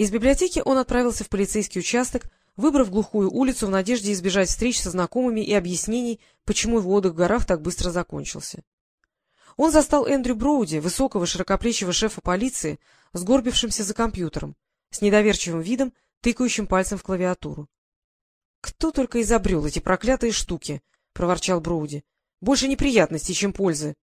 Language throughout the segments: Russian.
Из библиотеки он отправился в полицейский участок, выбрав глухую улицу в надежде избежать встреч со знакомыми и объяснений, почему его отдых в горах так быстро закончился. Он застал Эндрю Броуди, высокого широкоплечего шефа полиции, сгорбившимся за компьютером, с недоверчивым видом, тыкающим пальцем в клавиатуру. — Кто только изобрел эти проклятые штуки! — проворчал Броуди. — Больше неприятностей, чем пользы.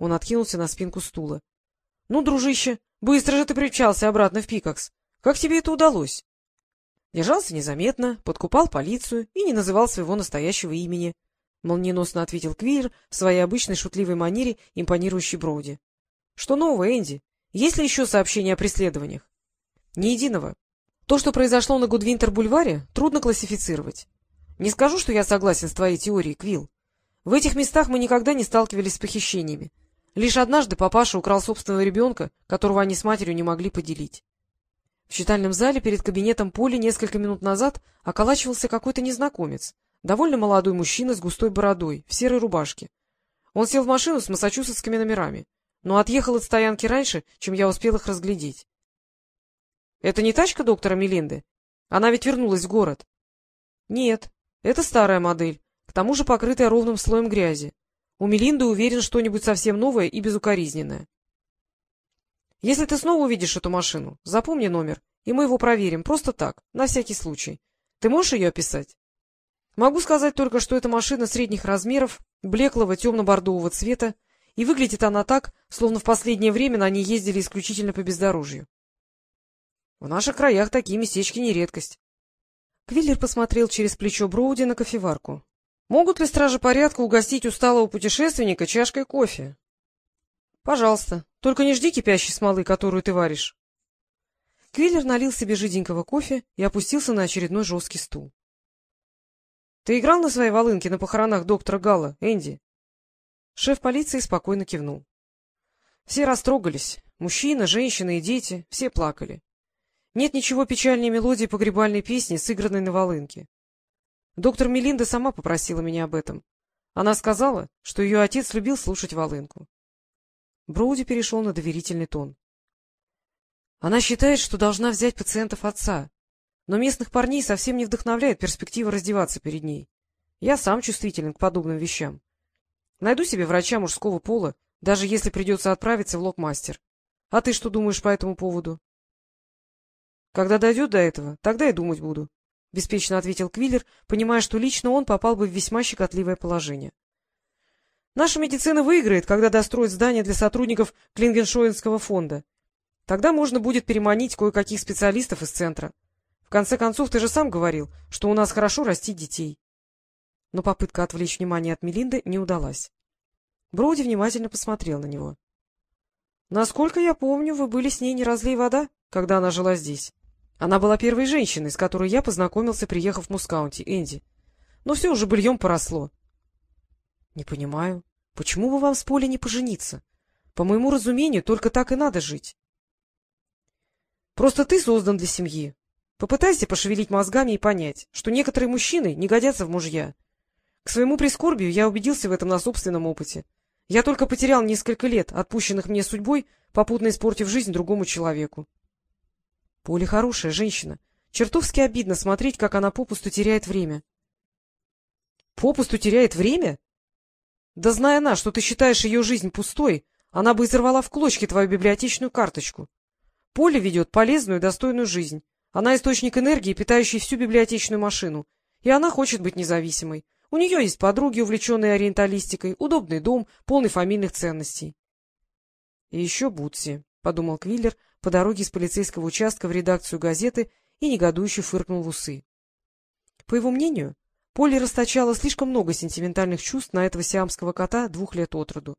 Он откинулся на спинку стула. — Ну, дружище, быстро же ты примчался обратно в Пикакс. Как тебе это удалось? Держался незаметно, подкупал полицию и не называл своего настоящего имени, — молниеносно ответил Квиллер в своей обычной шутливой манере, импонирующей Броуди. — Что нового, Энди? Есть ли еще сообщения о преследованиях? — Ни единого. То, что произошло на Гудвинтер-бульваре, трудно классифицировать. Не скажу, что я согласен с твоей теорией, Квилл. В этих местах мы никогда не сталкивались с похищениями. Лишь однажды папаша украл собственного ребенка, которого они с матерью не могли поделить. В читальном зале перед кабинетом Поли несколько минут назад околачивался какой-то незнакомец, довольно молодой мужчина с густой бородой, в серой рубашке. Он сел в машину с массачусетскими номерами, но отъехал от стоянки раньше, чем я успел их разглядеть. — Это не тачка доктора Мелинды? Она ведь вернулась в город. — Нет, это старая модель, к тому же покрытая ровным слоем грязи. У Мелинды уверен что-нибудь совсем новое и безукоризненное. Если ты снова увидишь эту машину, запомни номер, и мы его проверим, просто так, на всякий случай. Ты можешь ее описать? Могу сказать только, что это машина средних размеров, блеклого темно-бордового цвета, и выглядит она так, словно в последнее время на ней ездили исключительно по бездорожью. В наших краях такие местечки не редкость. Квиллер посмотрел через плечо Броуди на кофеварку. — Могут ли стражи порядка угостить усталого путешественника чашкой кофе? — Пожалуйста. Только не жди кипящей смолы, которую ты варишь. Квиллер налил себе жиденького кофе и опустился на очередной жесткий стул. — Ты играл на своей волынке на похоронах доктора Галла, Энди? Шеф полиции спокойно кивнул. Все растрогались. Мужчина, женщина и дети. Все плакали. Нет ничего печальнее мелодии погребальной песни, сыгранной на волынке. Доктор Мелинда сама попросила меня об этом. Она сказала, что ее отец любил слушать волынку. Броуди перешел на доверительный тон. Она считает, что должна взять пациентов отца, но местных парней совсем не вдохновляет перспектива раздеваться перед ней. Я сам чувствителен к подобным вещам. Найду себе врача мужского пола, даже если придется отправиться в локмастер. А ты что думаешь по этому поводу? — Когда дойдет до этого, тогда и думать буду, — беспечно ответил Квиллер, понимая, что лично он попал бы в весьма щекотливое положение. Наша медицина выиграет, когда достроит здание для сотрудников Клингеншоинского фонда. Тогда можно будет переманить кое-каких специалистов из центра. В конце концов, ты же сам говорил, что у нас хорошо растить детей. Но попытка отвлечь внимание от Мелинды не удалась. Броуди внимательно посмотрел на него. — Насколько я помню, вы были с ней не разлей вода, когда она жила здесь. Она была первой женщиной, с которой я познакомился, приехав в Мускаунти, Энди. Но все уже быльем поросло. — Не понимаю. Почему бы вам с Полей не пожениться? По моему разумению, только так и надо жить. — Просто ты создан для семьи. Попытайся пошевелить мозгами и понять, что некоторые мужчины не годятся в мужья. К своему прискорбию я убедился в этом на собственном опыте. Я только потерял несколько лет, отпущенных мне судьбой, попутно испортив жизнь другому человеку. Поля хорошая женщина. Чертовски обидно смотреть, как она попусту теряет время. — Попусту теряет время? Да зная она, что ты считаешь ее жизнь пустой, она бы изорвала в клочки твою библиотечную карточку. Поле ведет полезную и достойную жизнь. Она источник энергии, питающий всю библиотечную машину. И она хочет быть независимой. У нее есть подруги, увлеченные ориенталистикой, удобный дом, полный фамильных ценностей. — И еще Бутси, — подумал Квиллер по дороге из полицейского участка в редакцию газеты и негодующе фыркнул в усы. По его мнению, Полли расточала слишком много сентиментальных чувств на этого сиамского кота двух лет от роду.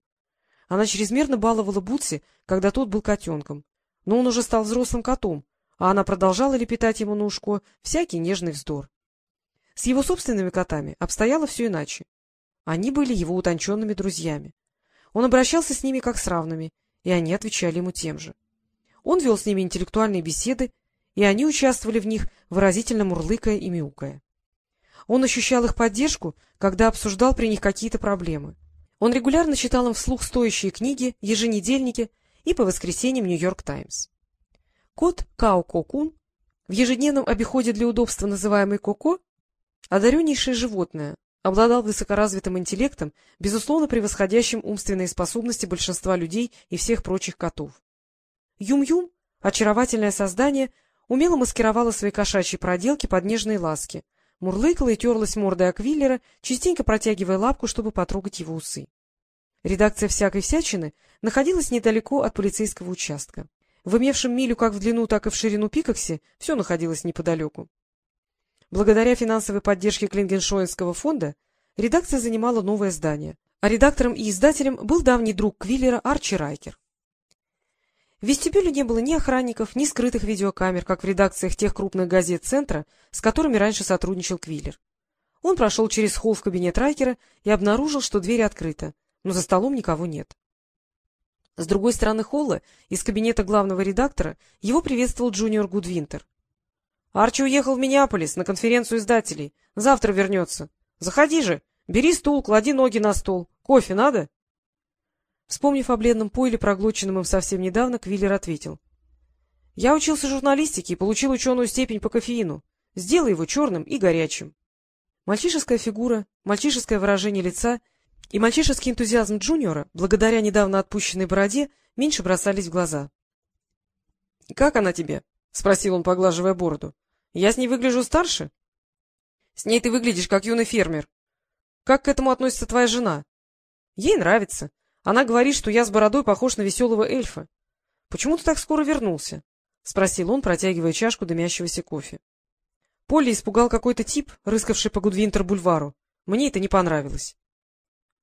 Она чрезмерно баловала Бутси, когда тот был котенком, но он уже стал взрослым котом, а она продолжала лепетать ему на ушко всякий нежный вздор. С его собственными котами обстояло все иначе. Они были его утонченными друзьями. Он обращался с ними как с равными, и они отвечали ему тем же. Он вел с ними интеллектуальные беседы, и они участвовали в них, выразительно мурлыкая и мяукая. Он ощущал их поддержку, когда обсуждал при них какие-то проблемы. Он регулярно читал им вслух стоящие книги, еженедельники и по воскресеньям «Нью-Йорк Таймс». Кот Као Кокун В ежедневном обиходе для удобства называемый Коко одареннейшее животное, обладал высокоразвитым интеллектом, безусловно превосходящим умственные способности большинства людей и всех прочих котов. Юм-Юм, очаровательное создание, умело маскировало свои кошачьи проделки под нежные ласки, мурлыкала и терлась мордой Аквиллера, частенько протягивая лапку, чтобы потрогать его усы. Редакция всякой всячины находилась недалеко от полицейского участка. В имевшем милю как в длину, так и в ширину Пикоксе все находилось неподалеку. Благодаря финансовой поддержке Клингеншоинского фонда редакция занимала новое здание, а редактором и издателем был давний друг Квиллера Арчи Райкер. В вестибюле не было ни охранников, ни скрытых видеокамер, как в редакциях тех крупных газет Центра, с которыми раньше сотрудничал Квиллер. Он прошел через холл в кабинет Райкера и обнаружил, что дверь открыта, но за столом никого нет. С другой стороны холла, из кабинета главного редактора, его приветствовал Джуниор Гудвинтер. — Арчи уехал в Миннеаполис на конференцию издателей. Завтра вернется. Заходи же, бери стул, клади ноги на стол. Кофе надо? Вспомнив о бледном пойле, проглоченном им совсем недавно, Квиллер ответил. — Я учился журналистике и получил ученую степень по кофеину. Сделай его черным и горячим. Мальчишеская фигура, мальчишеское выражение лица — и мальчишеский энтузиазм Джуниора, благодаря недавно отпущенной бороде, меньше бросались в глаза. — Как она тебе? — спросил он, поглаживая бороду. — Я с ней выгляжу старше? — С ней ты выглядишь, как юный фермер. — Как к этому относится твоя жена? — Ей нравится. Она говорит, что я с бородой похож на веселого эльфа. — Почему ты так скоро вернулся? — спросил он, протягивая чашку дымящегося кофе. Полли испугал какой-то тип, рыскавший по Гудвинтер-бульвару. Мне это не понравилось.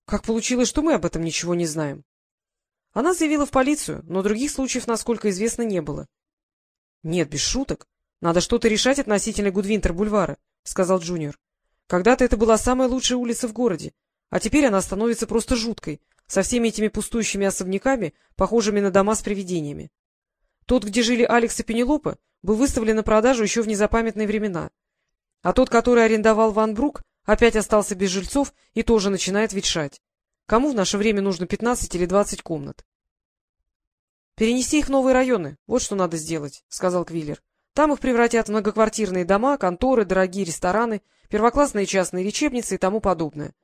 Как получилось, что мы об этом ничего не знаем? Она заявила в полицию, но других случаев, насколько известно, не было. — Нет, без шуток. Надо что-то решать относительно Гудвинтер-бульвара, — сказал Джуниор. — Когда-то это была самая лучшая улица в городе, а теперь она становится просто жуткой, со всеми этими пустующими особняками, похожими на дома с привидениями. Тот, где жили Алекс и Пенелопа, был выставлен на продажу еще в незапамятные времена. А тот, который арендовал Ван Брук, Опять остался без жильцов и тоже начинает ветшать. Кому в наше время нужно пятнадцать или двадцать комнат? — Перенести их в новые районы. Вот что надо сделать, — сказал Квиллер. — Там их превратят в многоквартирные дома, конторы, дорогие рестораны, первоклассные частные лечебницы и тому подобное.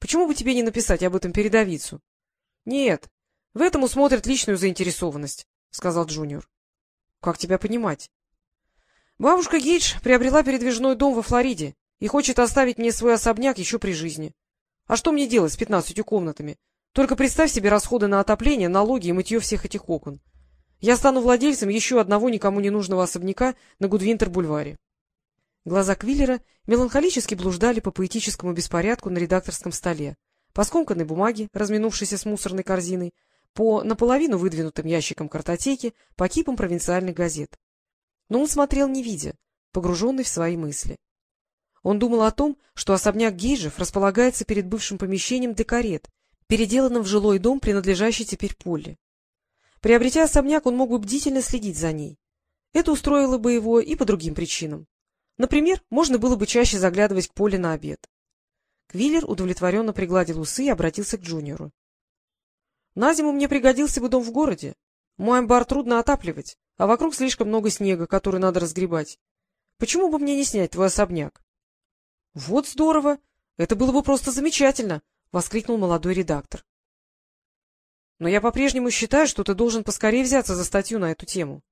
Почему бы тебе не написать об этом передовицу? — Нет, в этом усмотрят личную заинтересованность, — сказал Джуниор. — Как тебя понимать? — Бабушка Гейдж приобрела передвижной дом во Флориде и хочет оставить мне свой особняк еще при жизни. А что мне делать с пятнадцатью комнатами? Только представь себе расходы на отопление, налоги и мытье всех этих окон. Я стану владельцем еще одного никому не нужного особняка на Гудвинтер-бульваре. Глаза Квиллера меланхолически блуждали по поэтическому беспорядку на редакторском столе, по скомканной бумаге, разминувшейся с мусорной корзиной, по наполовину выдвинутым ящикам картотеки, по кипам провинциальных газет. Но он смотрел не видя, погруженный в свои мысли. Он думал о том, что особняк Гейжев располагается перед бывшим помещением декарет, переделанным в жилой дом, принадлежащий теперь Поле. Приобретя особняк, он мог бы бдительно следить за ней. Это устроило бы его и по другим причинам. Например, можно было бы чаще заглядывать к Поле на обед. Квиллер удовлетворенно пригладил усы и обратился к Джуниору. — На зиму мне пригодился бы дом в городе. Мой амбар трудно отапливать, а вокруг слишком много снега, который надо разгребать. Почему бы мне не снять твой особняк? — Вот здорово! Это было бы просто замечательно! — воскликнул молодой редактор. — Но я по-прежнему считаю, что ты должен поскорее взяться за статью на эту тему.